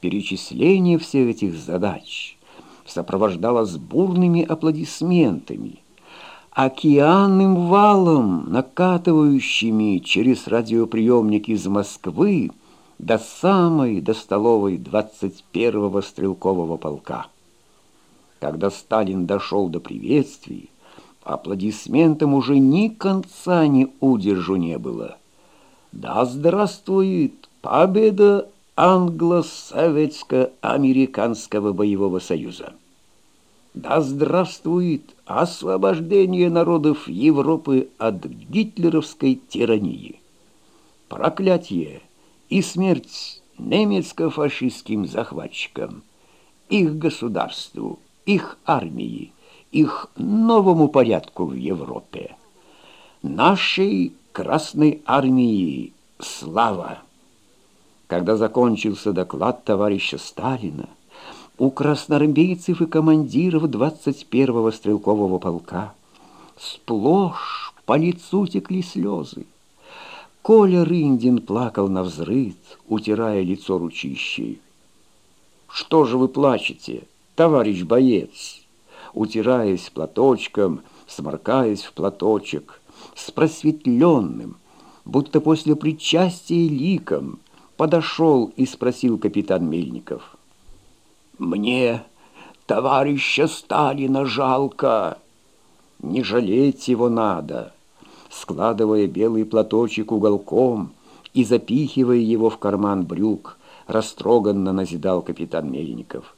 Перечисление всех этих задач сопровождалось бурными аплодисментами, океанным валом, накатывающими через радиоприемник из Москвы до самой, до столовой 21-го стрелкового полка. Когда Сталин дошел до приветствий, аплодисментам уже ни конца, ни удержу не было. Да здравствует победа англо-советско-американского боевого союза! Да здравствует освобождение народов Европы от гитлеровской тирании! Проклятие и смерть немецко-фашистским захватчикам, их государству, их армии, их новому порядку в Европе. Нашей Красной Армии слава! Когда закончился доклад товарища Сталина, у красноармейцев и командиров 21-го стрелкового полка сплошь по лицу текли слезы. Коля Рындин плакал на взрыв, утирая лицо ручищей. «Что же вы плачете, товарищ боец?» Утираясь платочком, сморкаясь в платочек, с просветленным, будто после причастия ликом, подошел и спросил капитан Мельников. «Мне товарища Сталина жалко. Не жалеть его надо» складывая белый платочек уголком и запихивая его в карман брюк, растроганно назидал капитан Мельников.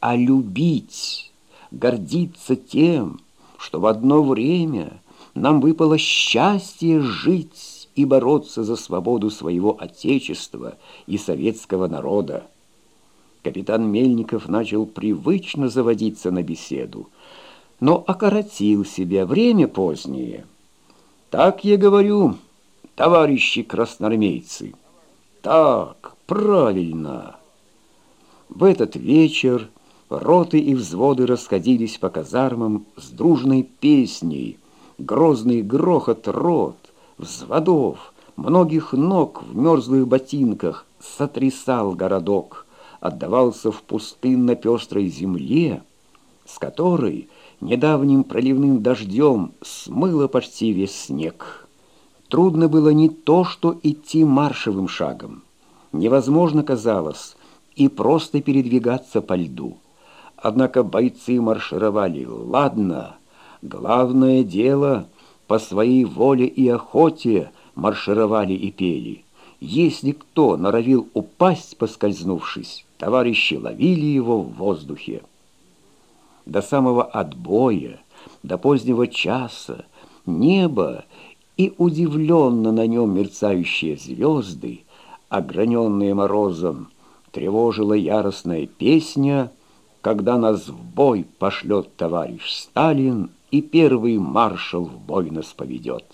А любить, гордиться тем, что в одно время нам выпало счастье жить и бороться за свободу своего Отечества и советского народа. Капитан Мельников начал привычно заводиться на беседу, но окоротил себя время позднее — так я говорю, товарищи красноармейцы. Так, правильно. В этот вечер роты и взводы расходились по казармам с дружной песней. Грозный грохот рот, взводов, многих ног в мерзлых ботинках сотрясал городок, отдавался в пустынно-пестрой земле, с которой недавним проливным дождем смыло почти весь снег. Трудно было не то, что идти маршевым шагом. Невозможно казалось и просто передвигаться по льду. Однако бойцы маршировали. Ладно, главное дело по своей воле и охоте маршировали и пели. Если кто норовил упасть, поскользнувшись, товарищи ловили его в воздухе до самого отбоя, до позднего часа, небо и удивленно на нем мерцающие звезды, ограненные морозом, тревожила яростная песня «Когда нас в бой пошлет товарищ Сталин и первый маршал в бой нас поведет».